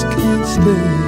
just can't stay.